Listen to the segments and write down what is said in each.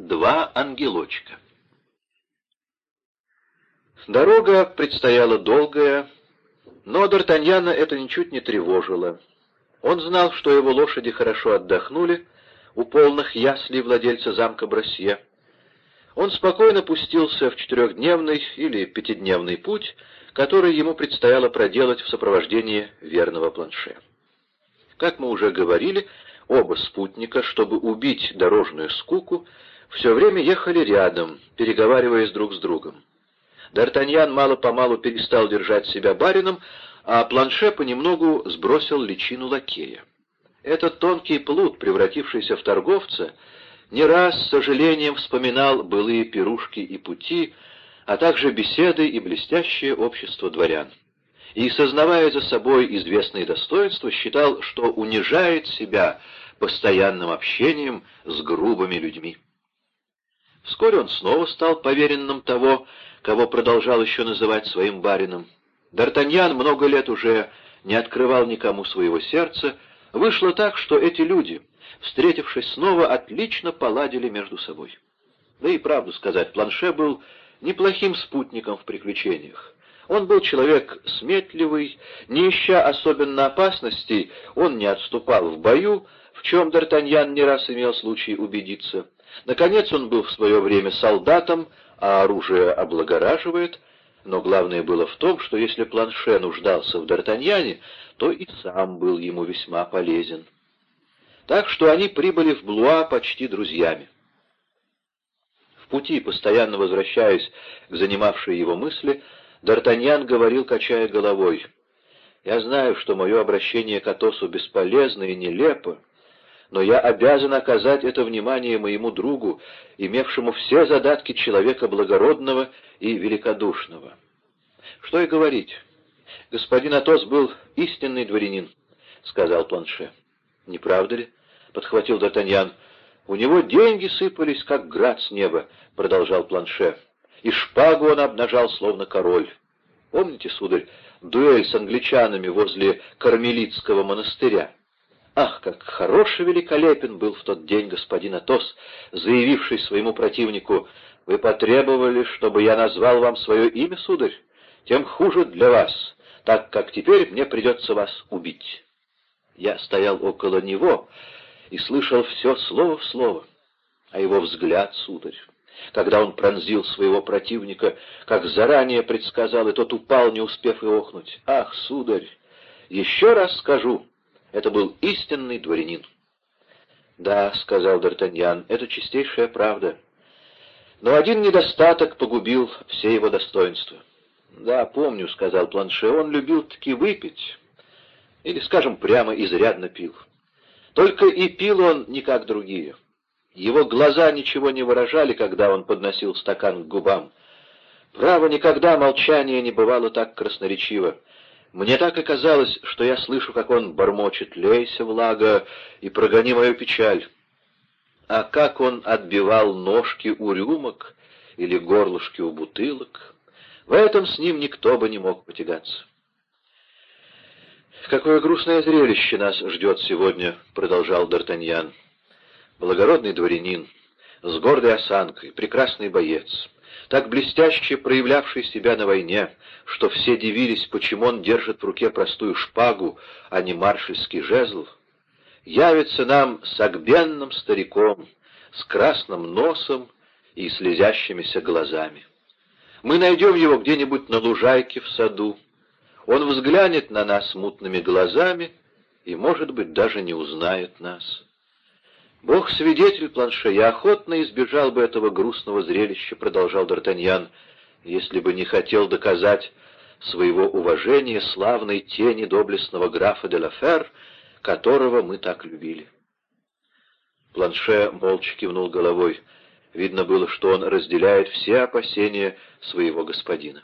Два ангелочка. Дорога предстояла долгая, но Д'Артаньяна это ничуть не тревожило. Он знал, что его лошади хорошо отдохнули у полных яслей владельца замка Бросье. Он спокойно пустился в четырехдневный или пятидневный путь, который ему предстояло проделать в сопровождении верного планше. Как мы уже говорили, оба спутника, чтобы убить дорожную скуку, все время ехали рядом, переговариваясь друг с другом. Д'Артаньян мало-помалу перестал держать себя барином, а Планше понемногу сбросил личину лакея. Этот тонкий плут, превратившийся в торговца, не раз с сожалением вспоминал былые пирушки и пути, а также беседы и блестящее общество дворян. И, сознавая за собой известные достоинства, считал, что унижает себя постоянным общением с грубыми людьми. Вскоре он снова стал поверенным того, кого продолжал еще называть своим барином. Д'Артаньян много лет уже не открывал никому своего сердца. Вышло так, что эти люди, встретившись снова, отлично поладили между собой. Да и правду сказать, Планше был неплохим спутником в приключениях. Он был человек сметливый, не ища особенно опасностей, он не отступал в бою, в чем Д'Артаньян не раз имел случай убедиться. Наконец он был в свое время солдатом, а оружие облагораживает, но главное было в том, что если Планше нуждался в Д'Артаньяне, то и сам был ему весьма полезен. Так что они прибыли в Блуа почти друзьями. В пути, постоянно возвращаясь к занимавшей его мысли, Д'Артаньян говорил, качая головой, «Я знаю, что мое обращение к Атосу бесполезно и нелепо, но я обязан оказать это внимание моему другу, имевшему все задатки человека благородного и великодушного. Что и говорить, господин Атос был истинный дворянин, — сказал Планше. — Не правда ли? — подхватил Д'Артаньян. — У него деньги сыпались, как град с неба, — продолжал Планше. И шпагу он обнажал, словно король. Помните, сударь, дуэль с англичанами возле Кармелитского монастыря? Ах, как хорош и великолепен был в тот день господин Атос, заявивший своему противнику, «Вы потребовали, чтобы я назвал вам свое имя, сударь? Тем хуже для вас, так как теперь мне придется вас убить». Я стоял около него и слышал все слово в слово, а его взгляд, сударь, когда он пронзил своего противника, как заранее предсказал, и тот упал, не успев и охнуть. «Ах, сударь, еще раз скажу, это был истинный дворянин. «Да», — сказал Д'Артаньян, — «это чистейшая правда. Но один недостаток погубил все его достоинства». «Да, помню», — сказал Планше, — «он любил таки выпить. Или, скажем, прямо изрядно пил. Только и пил он не как другие. Его глаза ничего не выражали, когда он подносил стакан к губам. Право, никогда молчание не бывало так красноречиво. Мне так и казалось, что я слышу, как он бормочет «Лейся, влага, и прогони мою печаль». А как он отбивал ножки у рюмок или горлышки у бутылок, в этом с ним никто бы не мог потягаться. «Какое грустное зрелище нас ждет сегодня», — продолжал Д'Артаньян. «Благородный дворянин, с гордой осанкой, прекрасный боец, так блестяще проявлявший себя на войне, что все дивились, почему он держит в руке простую шпагу, а не маршальский жезл, явится нам с огбенным стариком, с красным носом и слезящимися глазами. Мы найдем его где-нибудь на лужайке в саду. Он взглянет на нас мутными глазами и, может быть, даже не узнает нас. «Бог свидетель, Планше, я охотно избежал бы этого грустного зрелища», — продолжал Д'Артаньян, «если бы не хотел доказать своего уважения славной тени доблестного графа де Лафер, которого мы так любили». Планше молча кивнул головой. Видно было, что он разделяет все опасения своего господина.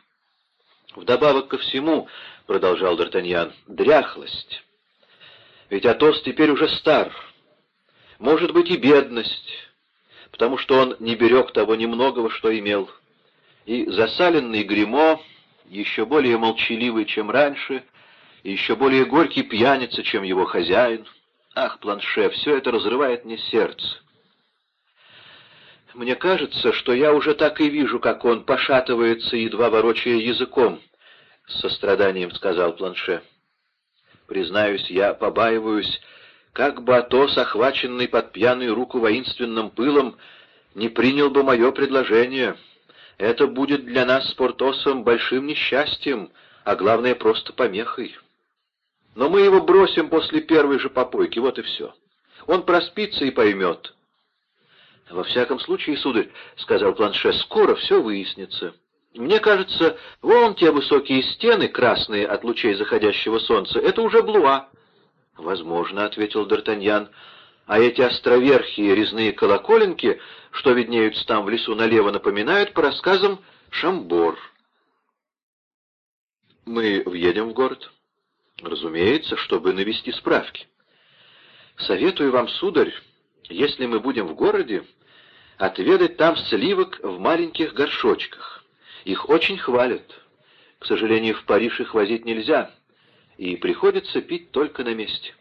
«Вдобавок ко всему», — продолжал Д'Артаньян, — «дряхлость. Ведь Атос теперь уже стар» может быть и бедность, потому что он не берег того немногого, что имел. И засаленный гримо, еще более молчаливый, чем раньше, и еще более горький пьяница, чем его хозяин. Ах, планше, все это разрывает мне сердце. «Мне кажется, что я уже так и вижу, как он пошатывается, едва ворочая языком», — с состраданием сказал Планше. «Признаюсь, я побаиваюсь, как бы Атос, охваченный под пьяную руку воинственным пылом, не принял бы мое предложение. Это будет для нас с Портосом большим несчастьем, а главное, просто помехой. Но мы его бросим после первой же попойки, вот и все. Он проспится и поймет». «Во всяком случае, сударь, — сказал Планше, — скоро все выяснится. Мне кажется, вон те высокие стены, красные от лучей заходящего солнца, это уже Блуа». «Возможно, — ответил Д'Артаньян, — а эти островерхие резные колоколенки, что виднеются там в лесу налево, напоминают по рассказам Шамбор». «Мы въедем в город?» «Разумеется, чтобы навести справки». «Советую вам, сударь, если мы будем в городе, отведать там сливок в маленьких горшочках. Их очень хвалят. К сожалению, в Париж их возить нельзя, и приходится пить только на месте.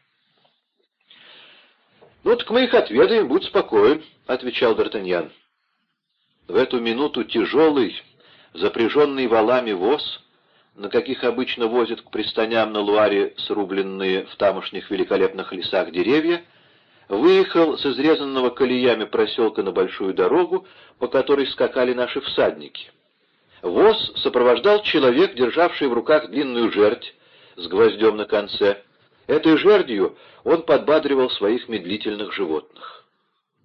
«Ну так мы их отведаем, будь спокоен», — отвечал Д'Артаньян. В эту минуту тяжелый, запряженный валами воз, на каких обычно возят к пристаням на Луаре срубленные в тамошних великолепных лесах деревья, выехал с изрезанного колеями проселка на большую дорогу, по которой скакали наши всадники. Воз сопровождал человек, державший в руках длинную жердь с гвоздем на конце. Этой жердью он подбадривал своих медлительных животных.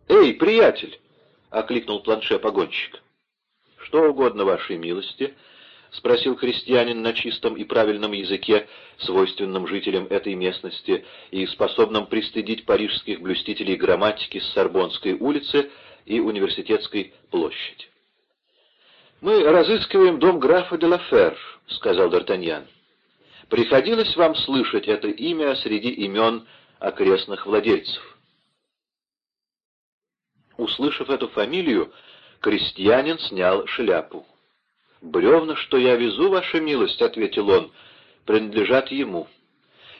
«Эй, приятель!» — окликнул планше погонщик. «Что угодно вашей милости», — спросил крестьянин на чистом и правильном языке, свойственном жителям этой местности и способном пристыдить парижских блюстителей грамматики с Сорбонской улицы и Университетской площади. «Мы разыскиваем дом графа де Лафер», — сказал Д'Артаньян. «Приходилось вам слышать это имя среди имен окрестных владельцев?» Услышав эту фамилию, крестьянин снял шляпу. «Бревна, что я везу, ваша милость», — ответил он, — «принадлежат ему.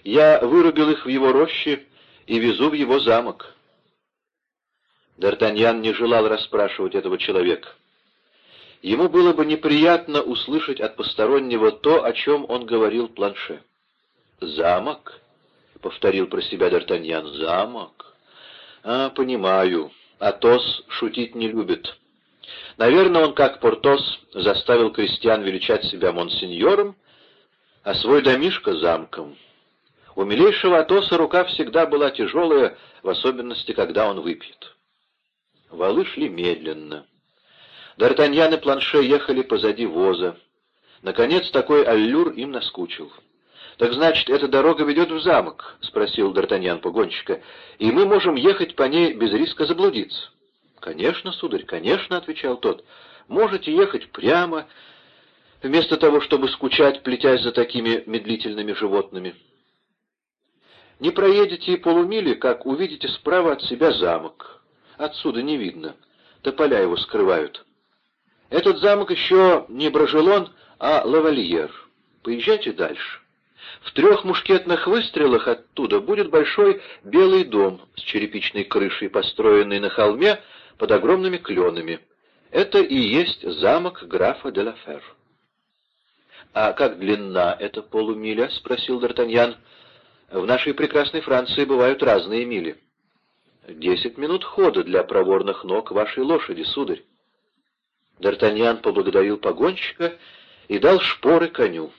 Я вырубил их в его роще и везу в его замок». Д'Артаньян не желал расспрашивать этого человека. Ему было бы неприятно услышать от постороннего то, о чем он говорил планше. «Замок?» — повторил про себя Д'Артаньян. «Замок? А, понимаю. Атос шутить не любит. Наверное, он, как Портос, заставил крестьян величать себя монсеньором, а свой домишко — замком. У милейшего Атоса рука всегда была тяжелая, в особенности, когда он выпьет. Валы шли медленно. Д'Артаньян и Планше ехали позади воза. Наконец, такой аллюр им наскучил. «Так значит, эта дорога ведет в замок?» — спросил Д'Артаньян погонщика. «И мы можем ехать по ней без риска заблудиться». «Конечно, сударь, конечно», — отвечал тот. «Можете ехать прямо, вместо того, чтобы скучать, плетясь за такими медлительными животными. Не проедете и полумили, как увидите справа от себя замок. Отсюда не видно, тополя его скрывают. Этот замок еще не Брожелон, а Лавальер. Поезжайте дальше». В трех мушкетных выстрелах оттуда будет большой белый дом с черепичной крышей, построенный на холме под огромными кленами. Это и есть замок графа де Лафер. «А как длинна эта полумиля?» — спросил Д'Артаньян. «В нашей прекрасной Франции бывают разные мили». «Десять минут хода для проворных ног вашей лошади, сударь». Д'Артаньян поблагодарил погонщика и дал шпоры коню.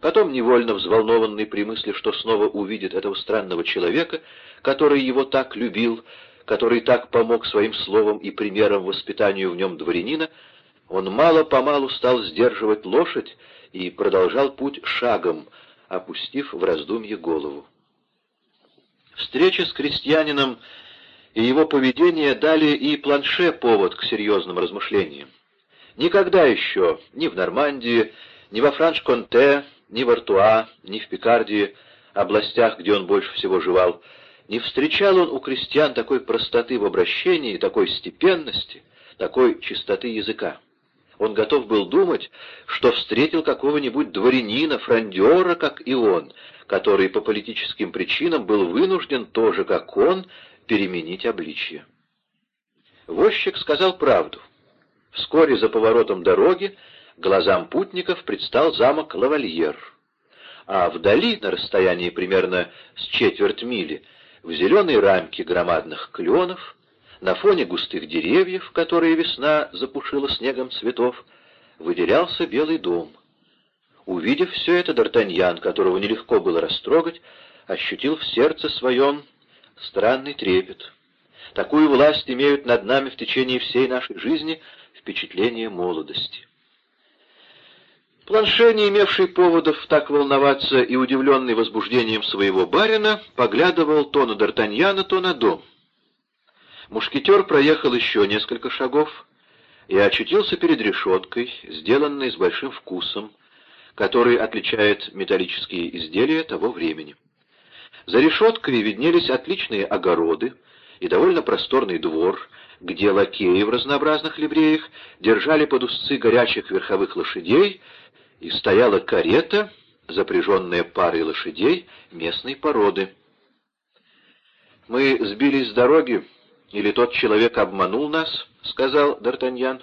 Потом, невольно взволнованный при мысли, что снова увидит этого странного человека, который его так любил, который так помог своим словом и примером воспитанию в нем дворянина, он мало-помалу стал сдерживать лошадь и продолжал путь шагом, опустив в раздумье голову. Встреча с крестьянином и его поведение дали и планше повод к серьезным размышлениям. Никогда еще ни в Нормандии, ни во Франш-Конте, ни в Артуа, ни в Пикардии, областях, где он больше всего жевал, не встречал он у крестьян такой простоты в обращении, такой степенности, такой чистоты языка. Он готов был думать, что встретил какого-нибудь дворянина, фрондера, как и он, который по политическим причинам был вынужден тоже, как он, переменить обличье. Возчик сказал правду. Вскоре за поворотом дороги глазам путников предстал замок Лавальер. А вдали, на расстоянии примерно с четверть мили, в зеленой рамке громадных кленов, на фоне густых деревьев, которые весна запушила снегом цветов, выделялся белый дом. Увидев все это, Д'Артаньян, которого нелегко было растрогать, ощутил в сердце своем странный трепет. Такую власть имеют над нами в течение всей нашей жизни впечатления молодости. Планше, не имевший поводов так волноваться и удивленный возбуждением своего барина, поглядывал то на Д'Артаньяна, то на дом. Мушкетер проехал еще несколько шагов и очутился перед решеткой, сделанной с большим вкусом, который отличает металлические изделия того времени. За решеткой виднелись отличные огороды и довольно просторный двор, где лакеи в разнообразных ливреях держали под узцы горячих верховых лошадей, и стояла карета, запряженная парой лошадей местной породы. «Мы сбились с дороги, или тот человек обманул нас?» — сказал Д'Артаньян.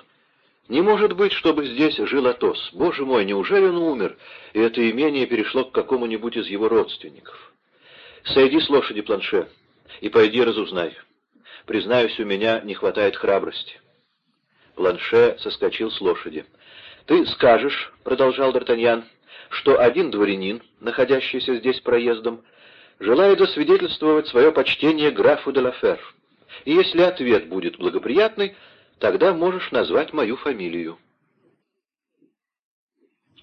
«Не может быть, чтобы здесь жил Атос. Боже мой, неужели он умер, и это имение перешло к какому-нибудь из его родственников? Сойди с лошади, планше, и пойди разузнай. Признаюсь, у меня не хватает храбрости». Планше соскочил с лошади. «Ты скажешь, — продолжал Д'Артаньян, — что один дворянин, находящийся здесь проездом, желает засвидетельствовать свое почтение графу де Лафер. И если ответ будет благоприятный, тогда можешь назвать мою фамилию».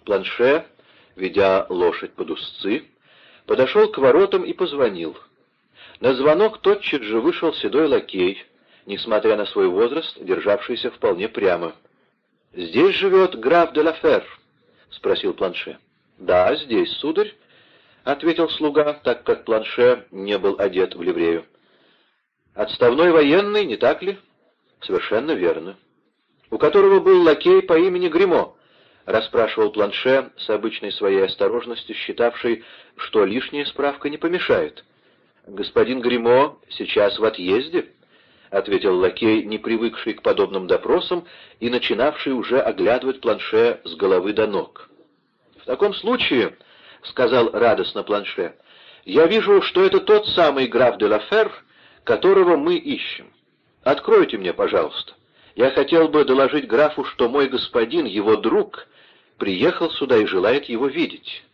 Планше, ведя лошадь под узцы, подошел к воротам и позвонил. На звонок тотчас же вышел седой лакей, несмотря на свой возраст, державшийся вполне прямо. «Здесь живет граф де Лафер?» — спросил Планше. «Да, здесь, сударь», — ответил слуга, так как Планше не был одет в ливрею. «Отставной военный, не так ли?» «Совершенно верно». «У которого был лакей по имени Гримо?» — расспрашивал Планше с обычной своей осторожностью, считавший, что лишняя справка не помешает. «Господин Гримо сейчас в отъезде?» — ответил лакей, не привыкший к подобным допросам и начинавший уже оглядывать планше с головы до ног. «В таком случае, — сказал радостно планше, — я вижу, что это тот самый граф де Лафер, которого мы ищем. Откройте мне, пожалуйста. Я хотел бы доложить графу, что мой господин, его друг, приехал сюда и желает его видеть».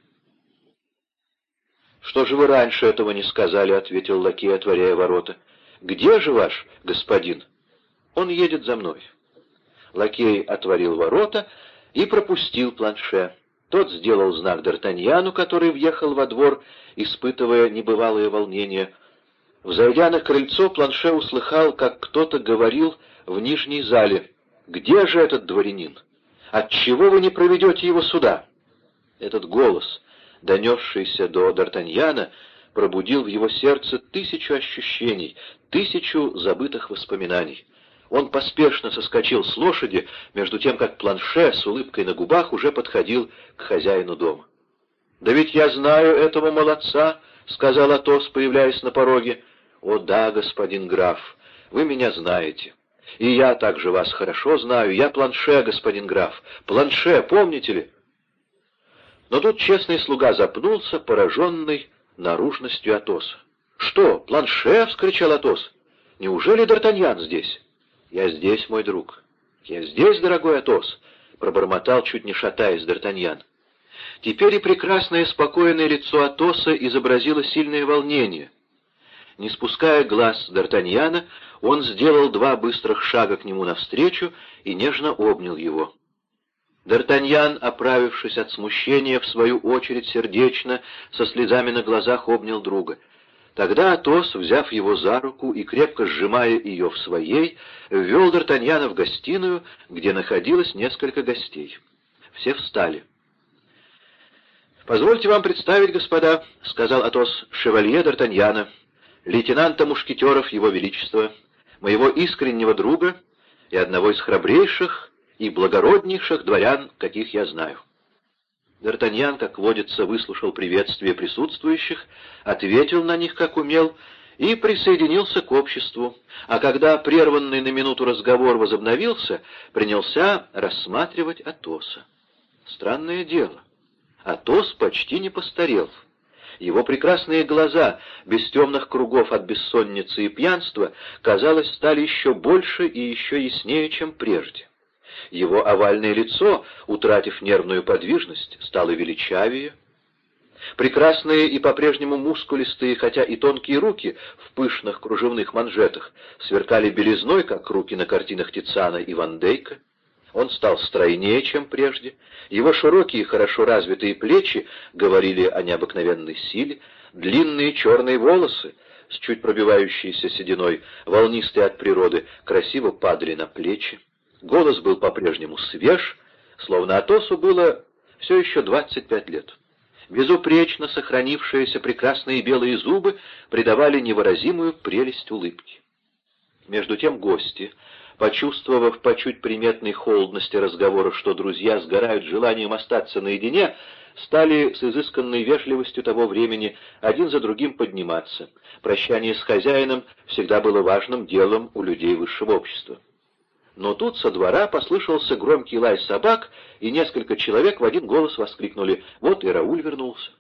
«Что же вы раньше этого не сказали?» — ответил лакей, отворяя ворота. — «Где же ваш господин?» «Он едет за мной». Лакей отворил ворота и пропустил планше. Тот сделал знак Д'Артаньяну, который въехал во двор, испытывая небывалое волнение. Взойдя на крыльцо, планше услыхал, как кто-то говорил в нижней зале. «Где же этот дворянин? Отчего вы не проведете его сюда?» Этот голос, донесшийся до Д'Артаньяна, пробудил в его сердце тысячу ощущений, тысячу забытых воспоминаний. Он поспешно соскочил с лошади, между тем как планше с улыбкой на губах уже подходил к хозяину дома. «Да ведь я знаю этого молодца», — сказал Атос, появляясь на пороге. «О да, господин граф, вы меня знаете. И я также вас хорошо знаю. Я планше, господин граф. Планше, помните ли?» Но тут честный слуга запнулся, пораженный наружностью Атоса. «Что, планше?» — вскричал Атос. «Неужели Д'Артаньян здесь?» «Я здесь, мой друг. Я здесь, дорогой Атос», — пробормотал, чуть не шатаясь Д'Артаньян. Теперь и прекрасное спокойное лицо Атоса изобразило сильное волнение. Не спуская глаз Д'Артаньяна, он сделал два быстрых шага к нему навстречу и нежно обнял его. Д'Артаньян, оправившись от смущения, в свою очередь сердечно, со слезами на глазах обнял друга. Тогда Атос, взяв его за руку и крепко сжимая ее в своей, ввел Д'Артаньяна в гостиную, где находилось несколько гостей. Все встали. «Позвольте вам представить, господа», — сказал Атос, — «шевалье Д'Артаньяна, лейтенанта мушкетеров Его Величества, моего искреннего друга и одного из храбрейших и благороднейших дворян, каких я знаю». Д'Артаньян, как водится, выслушал приветствие присутствующих, ответил на них, как умел, и присоединился к обществу, а когда прерванный на минуту разговор возобновился, принялся рассматривать Атоса. Странное дело, Атос почти не постарел. Его прекрасные глаза, без темных кругов от бессонницы и пьянства, казалось, стали еще больше и еще яснее, чем прежде. Его овальное лицо, утратив нервную подвижность, стало величавее. Прекрасные и по-прежнему мускулистые, хотя и тонкие руки в пышных кружевных манжетах сверкали белизной, как руки на картинах Тициана и Ван Дейка. Он стал стройнее, чем прежде. Его широкие, хорошо развитые плечи говорили о необыкновенной силе. Длинные черные волосы, с чуть пробивающейся сединой, волнистые от природы, красиво падали на плечи. Голос был по-прежнему свеж, словно Атосу было все еще 25 лет. Безупречно сохранившиеся прекрасные белые зубы придавали невыразимую прелесть улыбки. Между тем гости, почувствовав по чуть приметной холодности разговора, что друзья сгорают желанием остаться наедине, стали с изысканной вежливостью того времени один за другим подниматься. Прощание с хозяином всегда было важным делом у людей высшего общества. Но тут со двора послышался громкий лай собак, и несколько человек в один голос воскликнули «Вот и Рауль вернулся».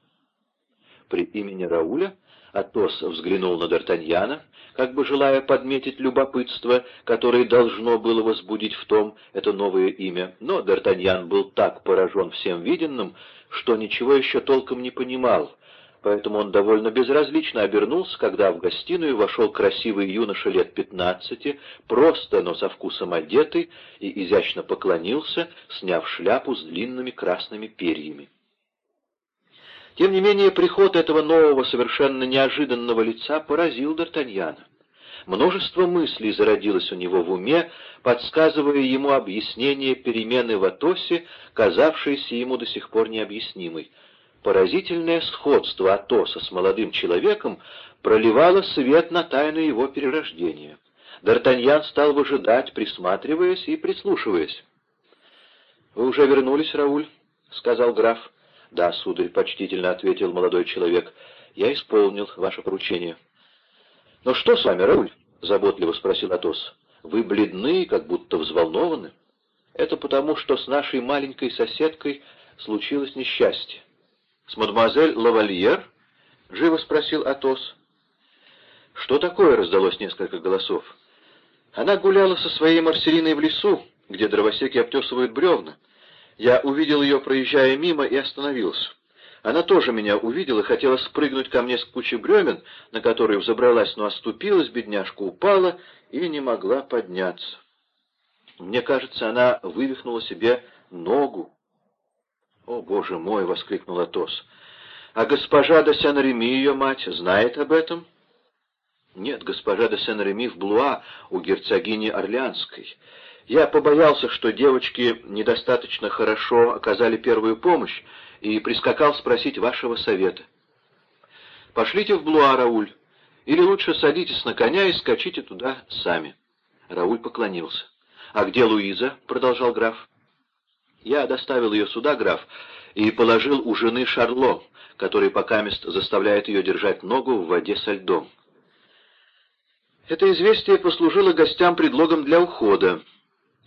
При имени Рауля Атос взглянул на Д'Артаньяна, как бы желая подметить любопытство, которое должно было возбудить в том это новое имя, но Д'Артаньян был так поражен всем виденным, что ничего еще толком не понимал, поэтому он довольно безразлично обернулся, когда в гостиную вошел красивый юноша лет пятнадцати, просто, но со вкусом одетый, и изящно поклонился, сняв шляпу с длинными красными перьями. Тем не менее, приход этого нового, совершенно неожиданного лица поразил Д'Артаньяна. Множество мыслей зародилось у него в уме, подсказывая ему объяснение перемены в Атосе, казавшейся ему до сих пор необъяснимой. Поразительное сходство Атоса с молодым человеком проливало свет на тайну его перерождения. Д'Артаньян стал выжидать, присматриваясь и прислушиваясь. — Вы уже вернулись, Рауль? — сказал граф. «Да, сударь», — почтительно ответил молодой человек, — «я исполнил ваше поручение». «Но что с вами, Рауль?» — заботливо спросил Атос. «Вы бледны, как будто взволнованы. Это потому, что с нашей маленькой соседкой случилось несчастье». «С мадемуазель Лавальер?» — живо спросил Атос. «Что такое?» — раздалось несколько голосов. «Она гуляла со своей Марселиной в лесу, где дровосеки обтесывают бревна. Я увидел ее, проезжая мимо, и остановился. Она тоже меня увидела, хотела спрыгнуть ко мне с кучи бремен, на которые взобралась, но оступилась, бедняжка упала и не могла подняться. Мне кажется, она вывихнула себе ногу. «О, боже мой!» — воскликнул Атос. «А госпожа де Сен-Реми, ее мать, знает об этом?» «Нет, госпожа де Сен-Реми в Блуа у герцогини Орлеанской. Я побоялся, что девочки недостаточно хорошо оказали первую помощь, и прискакал спросить вашего совета. Пошлите в Блуа, Рауль, или лучше садитесь на коня и скачите туда сами. Рауль поклонился. «А где Луиза?» — продолжал граф. «Я доставил ее сюда, граф, и положил у жены Шарло, который покамест заставляет ее держать ногу в воде со льдом». Это известие послужило гостям предлогом для ухода.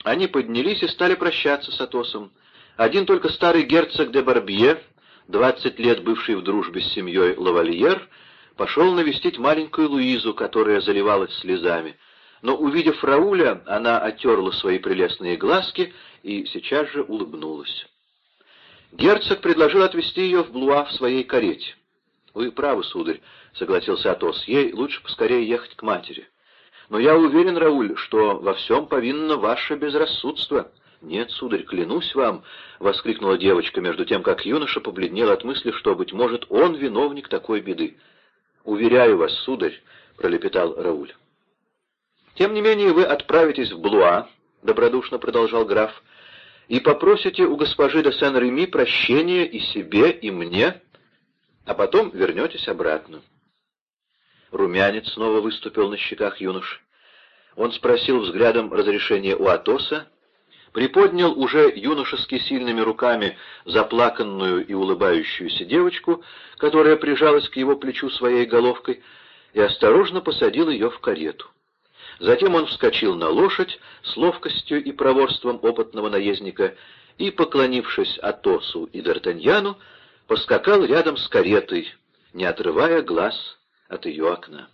Они поднялись и стали прощаться с Атосом. Один только старый герцог де Барбье, двадцать лет бывший в дружбе с семьей Лавальер, пошел навестить маленькую Луизу, которая заливалась слезами. Но, увидев Рауля, она оттерла свои прелестные глазки и сейчас же улыбнулась. Герцог предложил отвезти ее в Блуа в своей карете. «Вы правы, сударь», — согласился Атос, — «ей лучше поскорее ехать к матери». Но я уверен, Рауль, что во всем повинно ваше безрассудство. Нет, сударь, клянусь вам, — воскликнула девочка, между тем, как юноша побледнел от мысли, что, быть может, он виновник такой беды. Уверяю вас, сударь, — пролепетал Рауль. Тем не менее вы отправитесь в Блуа, — добродушно продолжал граф, — и попросите у госпожи де Сен-Реми прощения и себе, и мне, а потом вернетесь обратно. Румянец снова выступил на щеках юноши. Он спросил взглядом разрешения у Атоса, приподнял уже юношески сильными руками заплаканную и улыбающуюся девочку, которая прижалась к его плечу своей головкой, и осторожно посадил ее в карету. Затем он вскочил на лошадь с ловкостью и проворством опытного наездника и, поклонившись Атосу и Д'Артаньяну, поскакал рядом с каретой, не отрывая глаз от ее окна.